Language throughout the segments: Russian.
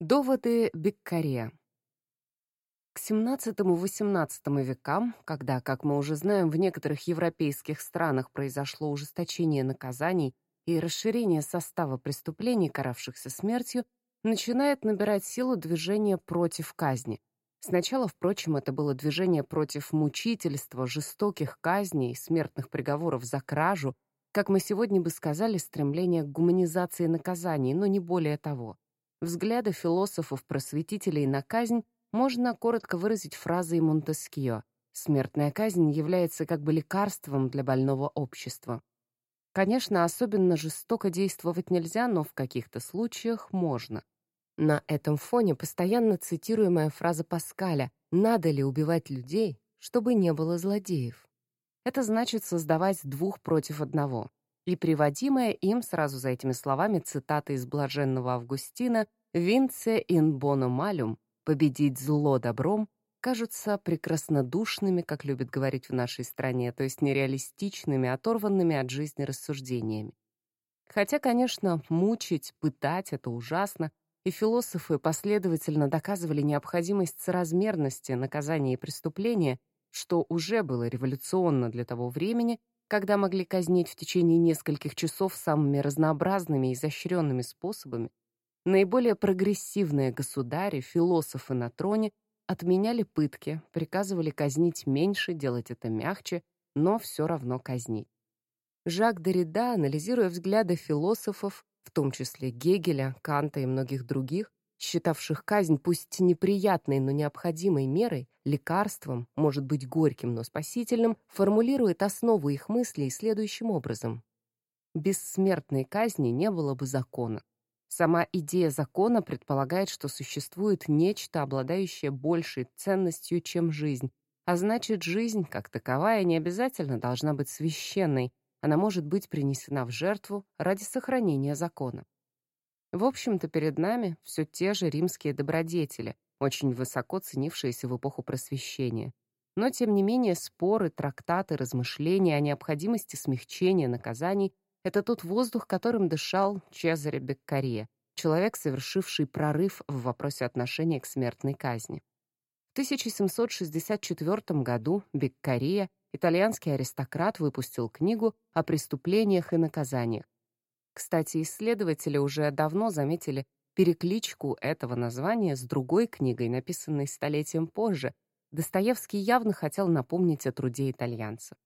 Доводы Беккаре К XVII-XVIII векам, когда, как мы уже знаем, в некоторых европейских странах произошло ужесточение наказаний и расширение состава преступлений, каравшихся смертью, начинает набирать силу движение против казни. Сначала, впрочем, это было движение против мучительства, жестоких казней, смертных приговоров за кражу, как мы сегодня бы сказали, стремление к гуманизации наказаний, но не более того. Взгляды философов-просветителей на казнь можно коротко выразить фразой Монтескио «Смертная казнь является как бы лекарством для больного общества». Конечно, особенно жестоко действовать нельзя, но в каких-то случаях можно. На этом фоне постоянно цитируемая фраза Паскаля «надо ли убивать людей, чтобы не было злодеев?» Это значит создавать двух против одного и приводимая им сразу за этими словами цитата из блаженного Августина «Винце ин боно малюм» «победить зло добром» кажутся прекраснодушными, как любят говорить в нашей стране, то есть нереалистичными, оторванными от жизни рассуждениями. Хотя, конечно, мучить, пытать — это ужасно, и философы последовательно доказывали необходимость соразмерности наказания и преступления, что уже было революционно для того времени, когда могли казнить в течение нескольких часов самыми разнообразными и изощренными способами, наиболее прогрессивные государи, философы на троне отменяли пытки, приказывали казнить меньше, делать это мягче, но все равно казнить. Жак Derrida, анализируя взгляды философов, в том числе Гегеля, Канта и многих других, считавших казнь пусть неприятной, но необходимой мерой, лекарством, может быть горьким, но спасительным, формулирует основу их мыслей следующим образом. Без смертной казни не было бы закона. Сама идея закона предполагает, что существует нечто, обладающее большей ценностью, чем жизнь, а значит, жизнь, как таковая, не обязательно должна быть священной, она может быть принесена в жертву ради сохранения закона. В общем-то, перед нами все те же римские добродетели, очень высоко ценившиеся в эпоху Просвещения. Но, тем не менее, споры, трактаты, размышления о необходимости смягчения наказаний — это тот воздух, которым дышал Чезаре Беккаре, человек, совершивший прорыв в вопросе отношения к смертной казни. В 1764 году Беккария, итальянский аристократ, выпустил книгу о преступлениях и наказаниях, кстати, исследователи уже давно заметили перекличку этого названия с другой книгой, написанной столетием позже. Достоевский явно хотел напомнить о труде итальянцев.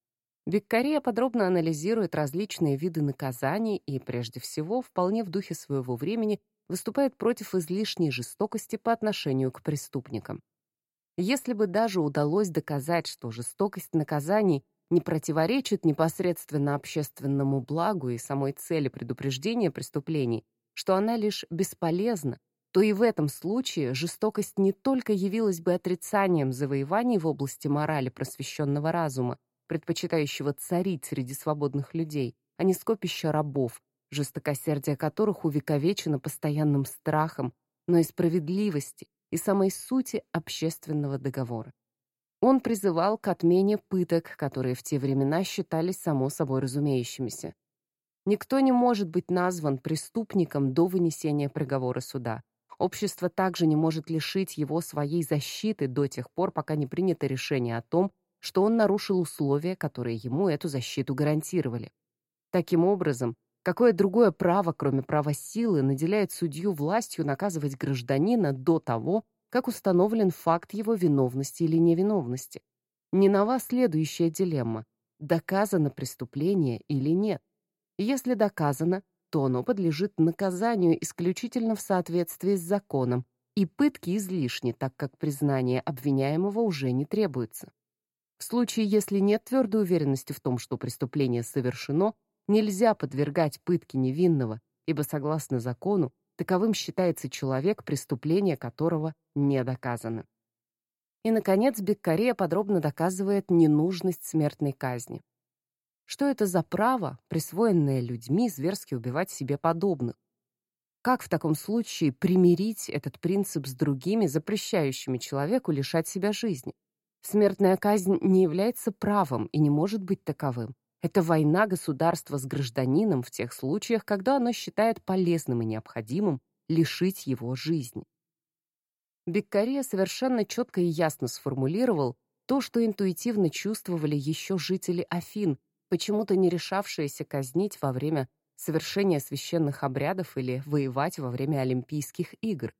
Виккария подробно анализирует различные виды наказаний и, прежде всего, вполне в духе своего времени, выступает против излишней жестокости по отношению к преступникам. Если бы даже удалось доказать, что жестокость наказаний не противоречит непосредственно общественному благу и самой цели предупреждения преступлений, что она лишь бесполезна, то и в этом случае жестокость не только явилась бы отрицанием завоеваний в области морали просвещенного разума, предпочитающего царить среди свободных людей, а не скопища рабов, жестокосердие которых увековечено постоянным страхом, но и справедливости и самой сути общественного договора. Он призывал к отмене пыток, которые в те времена считались само собой разумеющимися. Никто не может быть назван преступником до вынесения приговора суда. Общество также не может лишить его своей защиты до тех пор, пока не принято решение о том, что он нарушил условия, которые ему эту защиту гарантировали. Таким образом, какое другое право, кроме права силы, наделяет судью властью наказывать гражданина до того, как установлен факт его виновности или невиновности. Не на вас следующая дилемма – доказано преступление или нет. Если доказано, то оно подлежит наказанию исключительно в соответствии с законом, и пытки излишни, так как признание обвиняемого уже не требуется. В случае, если нет твердой уверенности в том, что преступление совершено, нельзя подвергать пытке невинного, ибо, согласно закону, Таковым считается человек, преступление которого не доказано. И, наконец, Беккарея подробно доказывает ненужность смертной казни. Что это за право, присвоенное людьми, зверски убивать себе подобных? Как в таком случае примирить этот принцип с другими, запрещающими человеку лишать себя жизни? Смертная казнь не является правом и не может быть таковым. Это война государства с гражданином в тех случаях, когда оно считает полезным и необходимым лишить его жизни. Беккария совершенно четко и ясно сформулировал то, что интуитивно чувствовали еще жители Афин, почему-то не решавшиеся казнить во время совершения священных обрядов или воевать во время Олимпийских игр.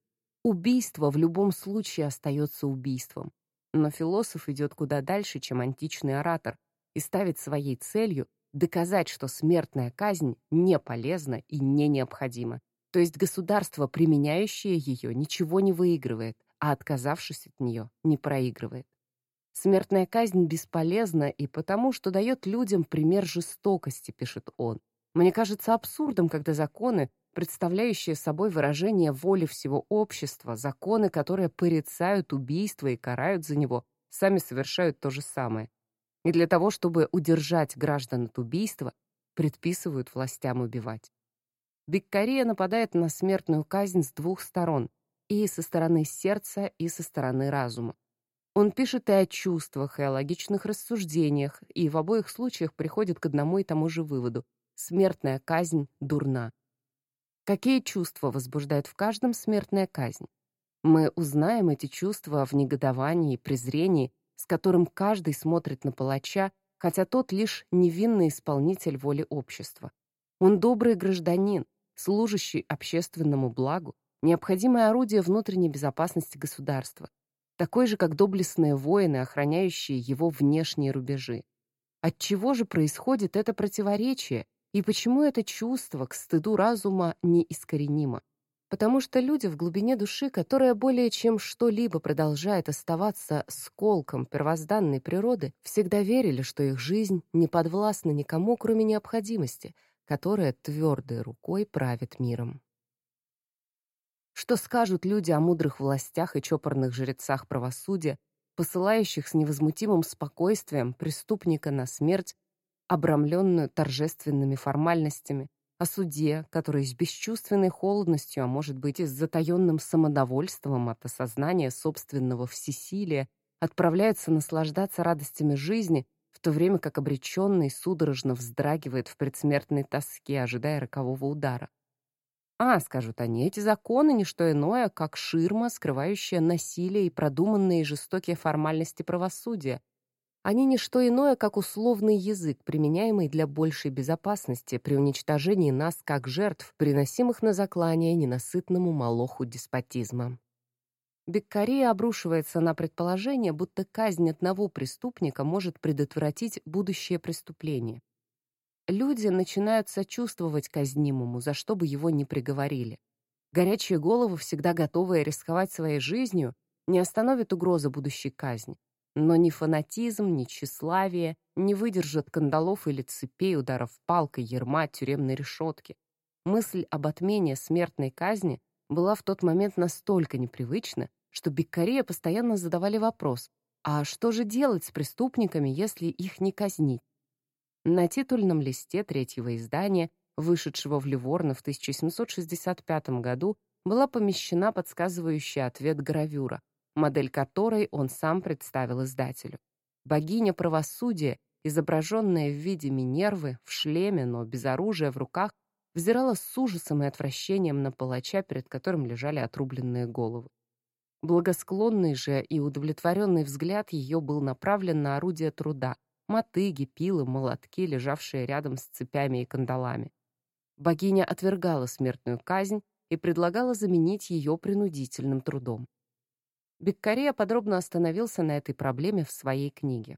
Убийство в любом случае остается убийством. Но философ идет куда дальше, чем античный оратор, и ставит своей целью доказать, что смертная казнь не полезна и не необходима. То есть государство, применяющее ее, ничего не выигрывает, а отказавшись от нее, не проигрывает. Смертная казнь бесполезна и потому, что дает людям пример жестокости, пишет он. Мне кажется абсурдом, когда законы, представляющие собой выражение воли всего общества, законы, которые порицают убийство и карают за него, сами совершают то же самое. И для того, чтобы удержать граждан от убийства, предписывают властям убивать. Беккария нападает на смертную казнь с двух сторон, и со стороны сердца, и со стороны разума. Он пишет и о чувствах, и о логичных рассуждениях, и в обоих случаях приходит к одному и тому же выводу — смертная казнь дурна. Какие чувства возбуждает в каждом смертная казнь? Мы узнаем эти чувства в негодовании презрении, с которым каждый смотрит на палача, хотя тот лишь невинный исполнитель воли общества. Он добрый гражданин, служащий общественному благу, необходимое орудие внутренней безопасности государства, такой же, как доблестные воины, охраняющие его внешние рубежи. От чего же происходит это противоречие, и почему это чувство к стыду разума неискоренимо? Потому что люди в глубине души, которая более чем что-либо продолжает оставаться сколком первозданной природы, всегда верили, что их жизнь не подвластна никому, кроме необходимости, которая твердой рукой правит миром. Что скажут люди о мудрых властях и чопорных жрецах правосудия, посылающих с невозмутимым спокойствием преступника на смерть, обрамленную торжественными формальностями, о суде, который с бесчувственной холодностью, а может быть и с затаенным самодовольством от осознания собственного всесилия, отправляется наслаждаться радостями жизни, в то время как обреченный судорожно вздрагивает в предсмертной тоске, ожидая рокового удара. А, скажут они, эти законы — не что иное, как ширма, скрывающая насилие и продуманные жестокие формальности правосудия, они не что иное, как условный язык, применяемый для большей безопасности при уничтожении нас как жертв, приносимых на заклание ненасытному молоху деспотизма. Беккария обрушивается на предположение, будто казнь одного преступника может предотвратить будущее преступление. Люди начинают сочувствовать казнимому, за что бы его ни приговорили. Горячие головы, всегда готовые рисковать своей жизнью, не остановят угрозы будущей казни. Но ни фанатизм, ни тщеславие не выдержат кандалов или цепей, ударов палкой, ерма, тюремной решетки. Мысль об отмене смертной казни была в тот момент настолько непривычна, что Беккария постоянно задавали вопрос, а что же делать с преступниками, если их не казнить? На титульном листе третьего издания, вышедшего в Ливорно в 1765 году, была помещена подсказывающая ответ гравюра, модель которой он сам представил издателю. Богиня правосудия, изображенная в виде Минервы, в шлеме, но без оружия в руках, взирала с ужасом и отвращением на палача, перед которым лежали отрубленные головы. Благосклонный же и удовлетворенный взгляд ее был направлен на орудие труда, мотыги, пилы, молотки, лежавшие рядом с цепями и кандалами. Богиня отвергала смертную казнь и предлагала заменить ее принудительным трудом. Беккария подробно остановился на этой проблеме в своей книге.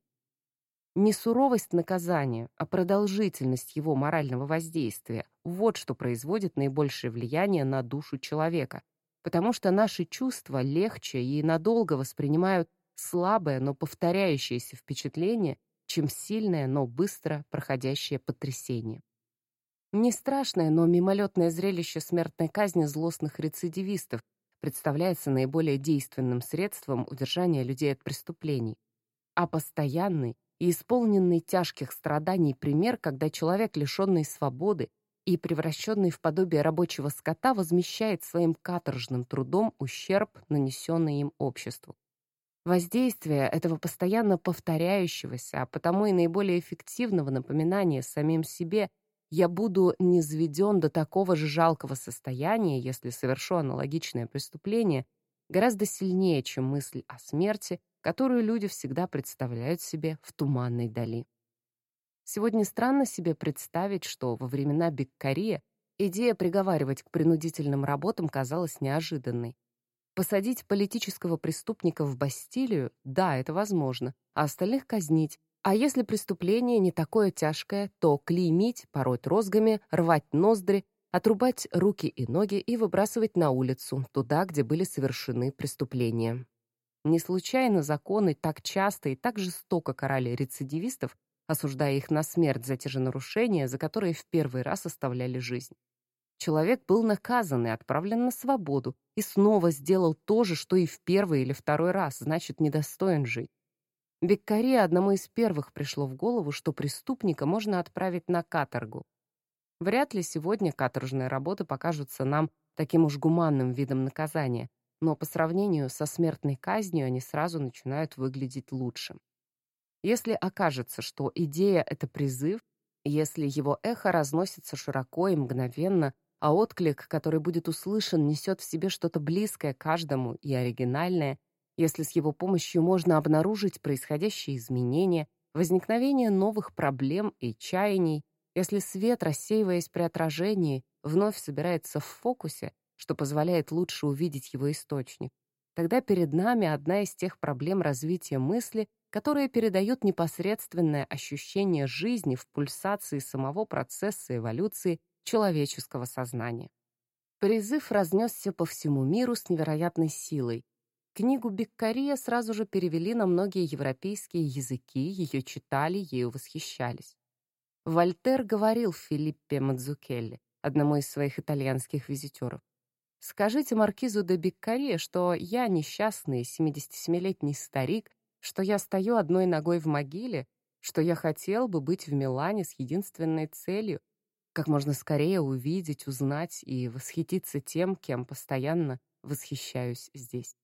Не суровость наказания, а продолжительность его морального воздействия – вот что производит наибольшее влияние на душу человека, потому что наши чувства легче и надолго воспринимают слабое, но повторяющееся впечатление, чем сильное, но быстро проходящее потрясение. Не страшное, но мимолетное зрелище смертной казни злостных рецидивистов, представляется наиболее действенным средством удержания людей от преступлений, а постоянный и исполненный тяжких страданий пример, когда человек, лишенный свободы и превращенный в подобие рабочего скота, возмещает своим каторжным трудом ущерб, нанесенный им обществу. Воздействие этого постоянно повторяющегося, а потому и наиболее эффективного напоминания самим себе я буду низведен до такого же жалкого состояния, если совершу аналогичное преступление, гораздо сильнее, чем мысль о смерти, которую люди всегда представляют себе в туманной дали. Сегодня странно себе представить, что во времена Беккария идея приговаривать к принудительным работам казалась неожиданной. Посадить политического преступника в Бастилию – да, это возможно, а остальных казнить. А если преступление не такое тяжкое, то клеймить, пороть розгами, рвать ноздри, отрубать руки и ноги и выбрасывать на улицу, туда, где были совершены преступления. Не случайно законы так часто и так жестоко карали рецидивистов, осуждая их на смерть за те же нарушения, за которые в первый раз оставляли жизнь. Человек был наказан и отправлен на свободу, и снова сделал то же, что и в первый или второй раз, значит, недостоин жить. Беккаре одному из первых пришло в голову, что преступника можно отправить на каторгу. Вряд ли сегодня каторжные работы покажутся нам таким уж гуманным видом наказания, но по сравнению со смертной казнью они сразу начинают выглядеть лучше. Если окажется, что идея — это призыв, если его эхо разносится широко и мгновенно, а отклик, который будет услышан, несет в себе что-то близкое каждому и оригинальное, если с его помощью можно обнаружить происходящие изменения, возникновение новых проблем и чаяний, если свет, рассеиваясь при отражении, вновь собирается в фокусе, что позволяет лучше увидеть его источник, тогда перед нами одна из тех проблем развития мысли, которые передают непосредственное ощущение жизни в пульсации самого процесса эволюции человеческого сознания. Призыв разнесся по всему миру с невероятной силой. Книгу Беккария сразу же перевели на многие европейские языки, ее читали, ею восхищались. Вольтер говорил Филиппе Мадзукелли, одному из своих итальянских визитеров. «Скажите маркизу де Беккаре, что я несчастный 77-летний старик, что я стою одной ногой в могиле, что я хотел бы быть в Милане с единственной целью как можно скорее увидеть, узнать и восхититься тем, кем постоянно восхищаюсь здесь.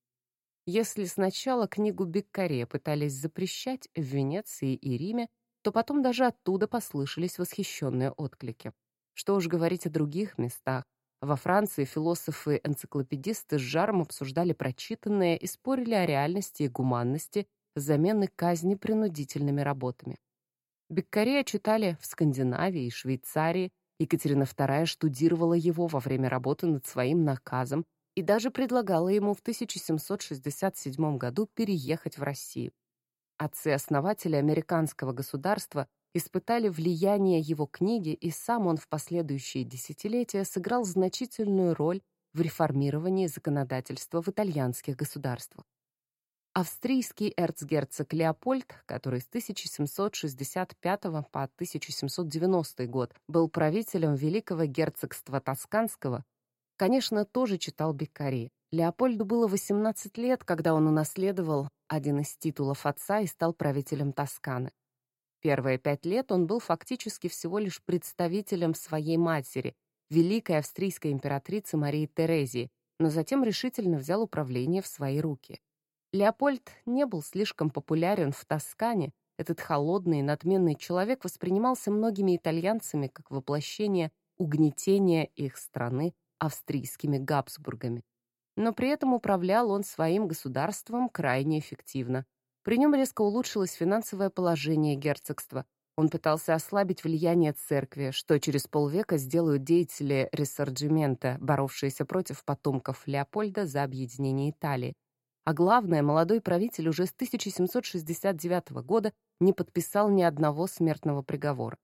Если сначала книгу Беккаре пытались запрещать в Венеции и Риме, то потом даже оттуда послышались восхищенные отклики. Что уж говорить о других местах. Во Франции философы-энциклопедисты с жаром обсуждали прочитанное и спорили о реальности и гуманности замены казни принудительными работами. Беккаре читали в Скандинавии и Швейцарии, Екатерина II штудировала его во время работы над своим наказом и даже предлагала ему в 1767 году переехать в Россию. Отцы-основатели американского государства испытали влияние его книги, и сам он в последующие десятилетия сыграл значительную роль в реформировании законодательства в итальянских государствах. Австрийский эрцгерцог Леопольд, который с 1765 по 1790 год был правителем Великого герцогства Тосканского, конечно, тоже читал Беккари. Леопольду было 18 лет, когда он унаследовал один из титулов отца и стал правителем Тосканы. Первые пять лет он был фактически всего лишь представителем своей матери, великой австрийской императрицы Марии Терезии, но затем решительно взял управление в свои руки. Леопольд не был слишком популярен в Тоскане, этот холодный и надменный человек воспринимался многими итальянцами как воплощение угнетения их страны австрийскими Габсбургами но при этом управлял он своим государством крайне эффективно. При нем резко улучшилось финансовое положение герцогства. Он пытался ослабить влияние церкви, что через полвека сделают деятели Ресорджимента, боровшиеся против потомков Леопольда за объединение Италии. А главное, молодой правитель уже с 1769 года не подписал ни одного смертного приговора.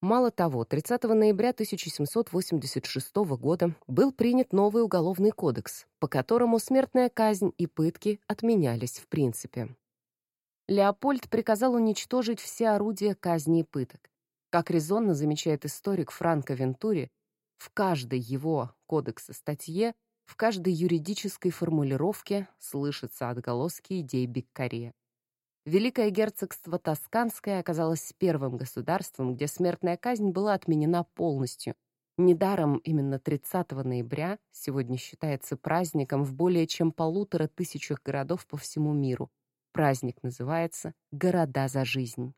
Мало того, 30 ноября 1786 года был принят новый уголовный кодекс, по которому смертная казнь и пытки отменялись в принципе. Леопольд приказал уничтожить все орудия казни и пыток. Как резонно замечает историк Франко Вентури, в каждой его кодекса статье, в каждой юридической формулировке слышатся отголоски идей Беккаре. Великое герцогство Тосканское оказалось первым государством, где смертная казнь была отменена полностью. Недаром именно 30 ноября сегодня считается праздником в более чем полутора тысячах городов по всему миру. Праздник называется «Города за жизнь».